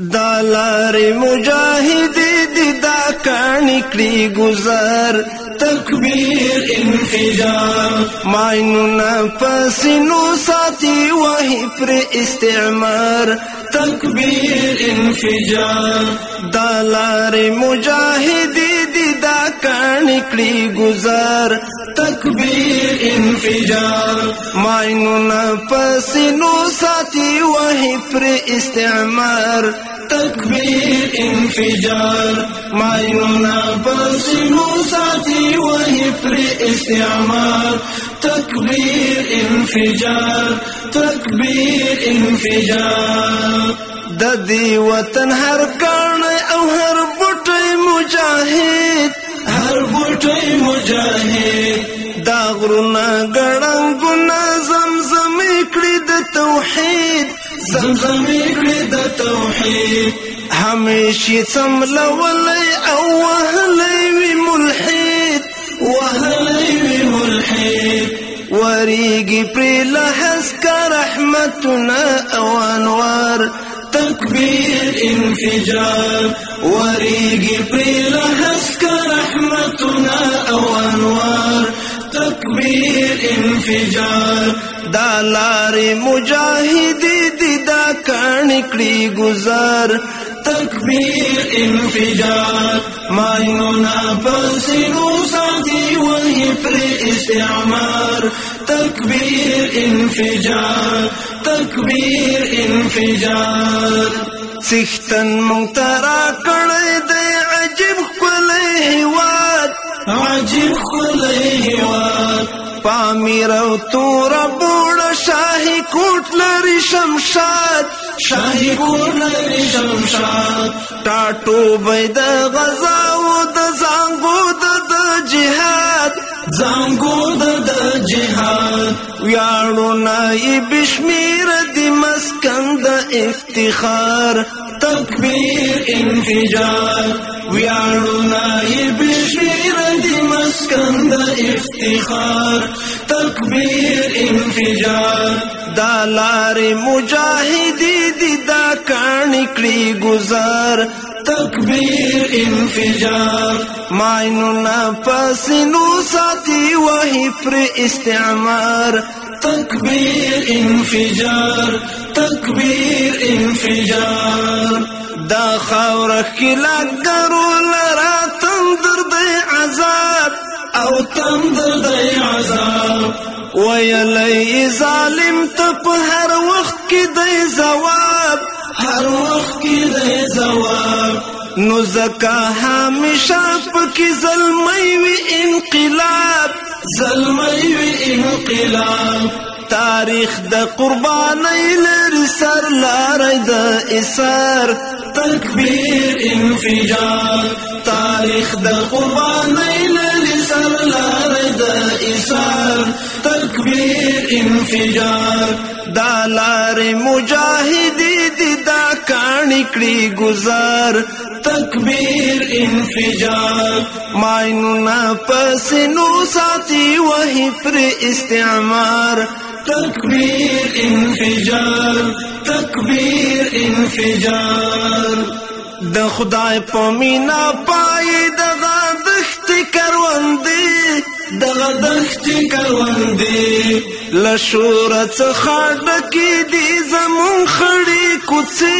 دا لارې مجاهد دي دا کاڼي کړي گزار تکبیر انفجار ماینونه پسینو ساتي وهي پر استعمار تکبیر انفجار دا لارې مجاهد دي دا کاڼي کړي گزار تکبیر انفجار ماینونه پس نو ساتي وه پر استعمار تکبیر انفجار ماینونه پس نو ساتي وه پر استعمار تکبیر انفجار تکبیر انفجار د دې وطن هر کان او هر بوټ غرونه ګړنګ ګنا زمزم کړي د توحید زمزم کړي د توحید همیشه څمل ولای او وهلای وی ملحد وهلای وی ملحد وريږي پر لحس کا رحمتنا او انوار تكبير انفجار وريقي بريلا هسك رحمتنا أو أنوار انفجار دا لارې مجاهدی دی دا کڼ کړي گزار تکبیر انفجار ماینونا پسینو ساتي وهي پر استعمار تکبیر انفجار تکبیر انفجار سختن مونترا کړی دی عجیب خلې هوا عجیب خلې هوا پامیر او تور بوړ شاهي کوټ لري شمشاد شاهي کوټ لري شمشاد ټاټو بيد غزا او د زنګو د جهاد زنګو د جهاد ویاړو نائب شمیر د مسکن د افتخار تکبیر انفجار ویاړو نائب اسکندر افتخار تکبیر انفجار دا لار مجاہدی دی دا کانکڑی گزار تکبیر انفجار ماینونا پسنو ساتی وحی پر استعمار تکبیر انفجار تکبیر انفجار دا خاور کلا کرو لرا تندر د او تم دای عذاب ویلی ظالم ته په هر وخت کې د زواب هر وخت کې د زواب نو زکا همیشه پکې ظلمی وی انقلاب ظلمی وی انقلاب تاریخ د قربانای لر سر لار د اسار تکبیر انفجار تاریخ د قربانای لر لارې د ایثار تکبیر انفجار دا لارې مجاهدی دي دا کاڼي کړي گزار تکبیر انفجار ماینونه پس نو ساتي وهي پر استعمار تکبیر انفجار تکبیر انفجار د خدای په مینا پای دغه کروندې دغه دښتې کروندې له شوره څخه ډکې دي زمون خړې کوڅې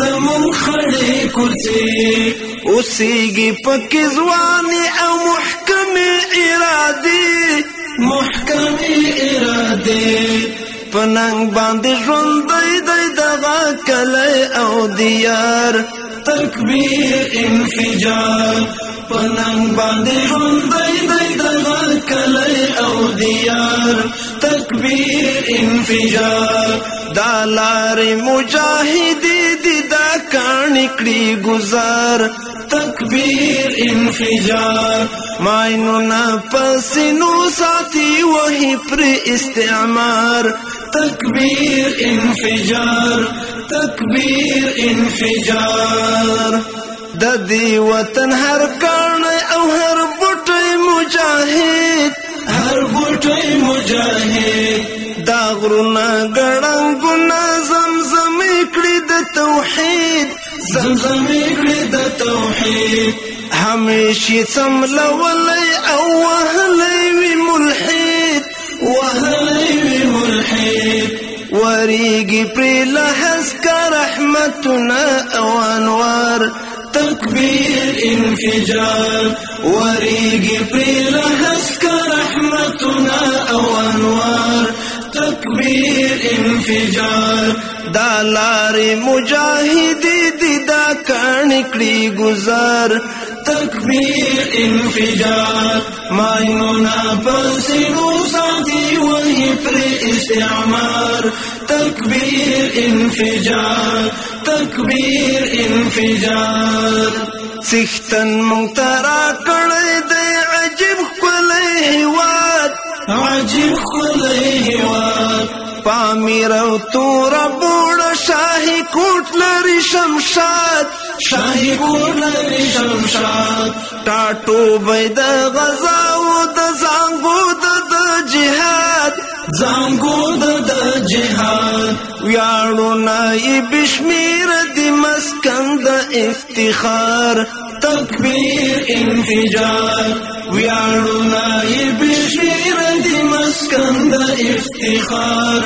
زمون خړې کوڅې اوسېږي پکې ځوانې او محکمې ارادې محکمې ارادې پننګ باندې ژوندی دی دغه کلی او دیار تکبیر انفجار پننګ باندې هم دای دای دغه کلی او دیار تکبیر انفجار دا لارې مجاهدی دی دا کانی کړی گزار تکبیر انفجار ماینونه پسینو ساتي وهي پر استعمار تکبیر انفجار تکبیر انفجار د دې وطن هر کان او هر بوټي مجاهد هر بوټي مجاهد دا غرونه ګړنګ نظم زمې کړې د توحید زمزمې کړې د توحید همیشه سم لولې او وهلې وی ملحد وهلې وی ملحد وریږي پر لحس کا رحمتنا او انوار تکبیر انفجار وریږي پر لحس کا رحمتنا او انوار تکبیر انفجار دا لار مجاهد دي دا کانکړي گزار تکبیر انفجار مایمونا پسې روساتي استعمار تكبير انفجار تكبير انفجار سختن منترا کړی دی عجیب خلې هواد عجیب خلې هواد پامیر او تور بوړ شاهي کوټ لري شمشاد شاهي کوټ لري شمشاد ټاټو بيد غزا زانګو د جهان ویاړو نائب شمیر د مسکن د افتخار تکبیر انفجار ویاړو نائب شمیر د مسکن د افتخار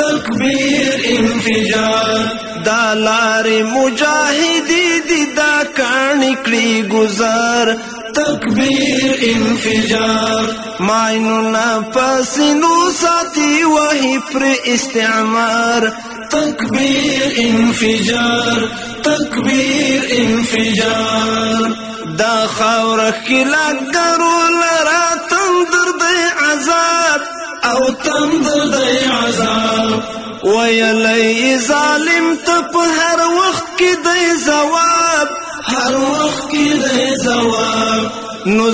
تکبیر انفجار دا لار مجاهدی دی دا کانی کړي گزار تکبیر انفجار ماینونا پاسینو ساتی وحی پر استعمار تکبیر انفجار تکبیر انفجار دا خاور کلا کرو لرا تندر دی عذاب او تندر دی عذاب ویلی ظالم ته په هر وخت کې دی ثواب هر وخت کې د نو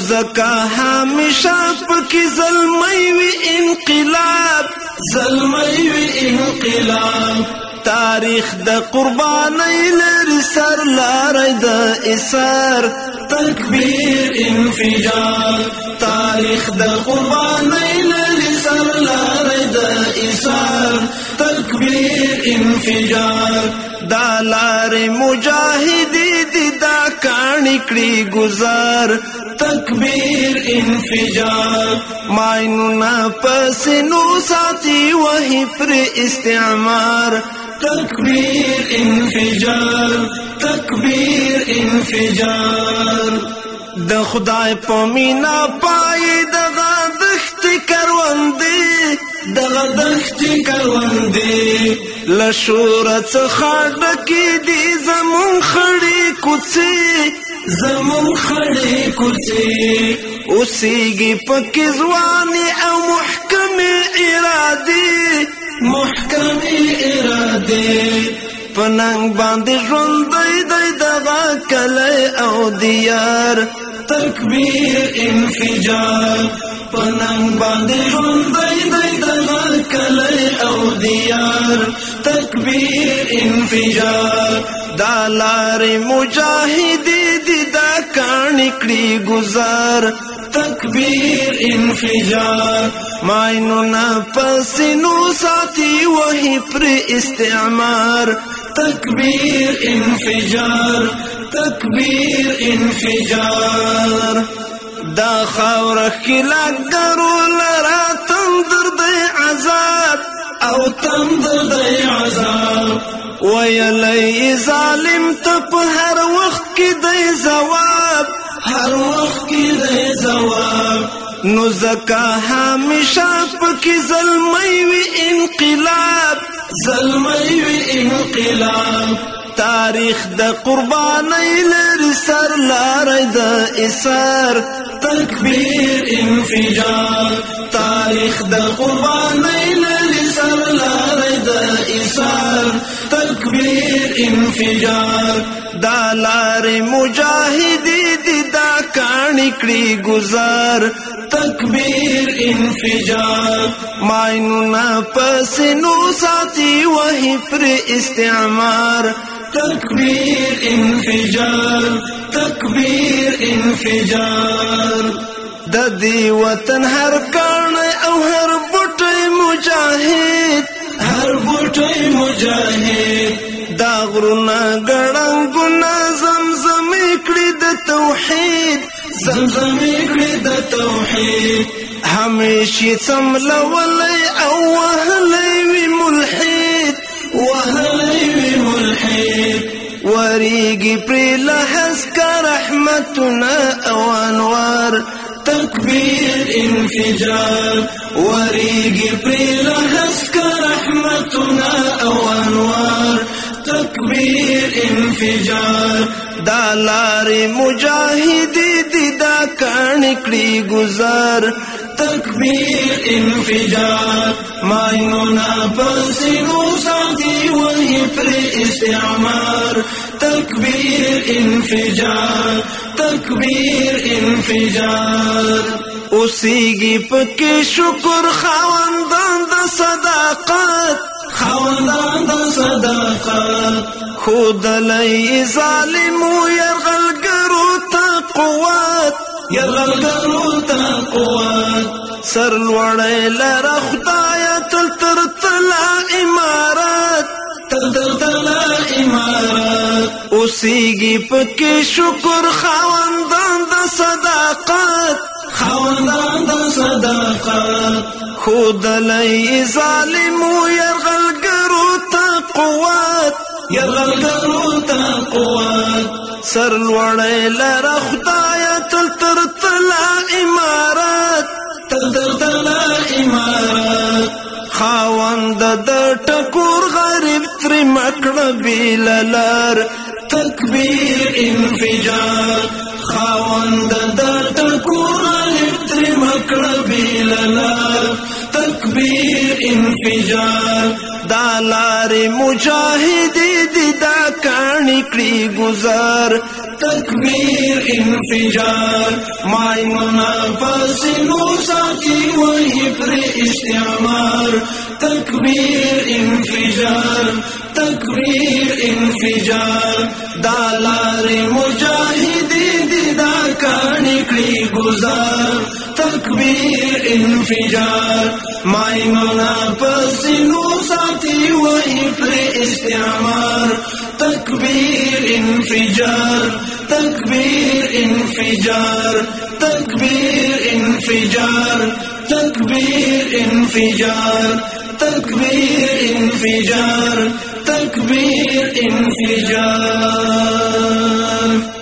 همیشه پکې ظلمي انقلاب ظلمي انقلاب تاریخ د قربانۍ لري سر لارې د اسار تکبیر انفجار تاریخ د قربانۍ لري سر لارې د اسار تکبیر انفجار دا لارې مجاهدې دي کانی کړی گزار تکبیر انفجار ماینونا پس نو ساتي وحی پر استعمار تکبیر انفجار تکبیر انفجار د خدای په مینا پای دغه دخت کروندې دغه دخت کروندې لشور څخه ډکې دي زمون خړې کوڅې زمون خړې کوڅې اوسېږي پکې ځواني او محکمې ارادې محکمې ارادې پننګ باندې ژوند دی دغه کلی او دیار تکبیر انفجار پننګ باندې هم دای دای دغه کله او دیار تکبیر انفجار دا لار مجاهد دي دا کان کړي گزار تکبیر انفجار ماینو نا پسینو ساتي وهي پر استعمار تکبیر انفجار تكبير انفجار دا خورك خلک درو لرا تنظر دي عذاب او تنظر دي عذاب لي ظالم ته په هر وخت زواب دی هر وقت کې دی جواب نو زکا ظلمي وانقلاب ظلمي وانقلاب تاریخ د قربانۍ لري سر لارې د اسار تکبیر انفجار تاریخ د قربانۍ لري سر لارې د اسار تکبیر انفجار دا لارې مجاهدی دي دا کاڼي کړي گزار تکبیر انفجار ماینونه پس نو ساتي وهي پر استعمار تکبیر انفجار تکبیر انفجار د دې وطن هر کان او هر بوټي مجاهد هر بوټي مجاهد دا غرونه ګړنګ نظم زمې کړې د توحید زمزمې کړې د توحید همیشه څملولې او وهلې وی ملحد وهل لي وريقي بري حسك رحمتنا وانوار تكبير انفجار وريقي بري حسك رحمتنا وانوار تكبير انفجار دالاري مجاهد دي دا کړي ګزار انفجار ماینونا پسینو ساتي وهي پر استعمار تکبیر انفجار تکبیر انفجار اوسیږي پکې شکر خواندان د صداقت خواندان د صداقت خودلای ظالم يرغلګرو ته قوت يرغلګرو ته قوت سر لوړې لره خدایا تل تر تلا امارات تل تر تلا امارات اوسېږي پکې شکر خواندان د صداقت خواندان د صداقت خودلې ظالم يرغلګرو ته قوت يرغلګرو ته قوت سر لوړې لره خدایا تل تر تلا امارات تدردنا امارات خاوند د ټکور غریب تر مکړه بیللار تکبیر انفجار خاوند د ټکور غریب تر مکړه بیللار تکبیر انفجار دا لار مجاهد دي دا کانی کړی گزار تکبیر انفجار مای منافس نو ساتي وهي پر استعمار تکبیر انفجار تکبیر انفجار دالار مجاهدین دا کانی کړی گزار تکبیر انفجار مای منافس نو ساتي وهي پر استعمار تکبیر انفجار تکبیر انفجار تکبیر انفجار تکبیر انفجار تکبیر انفجار تکبیر انفجار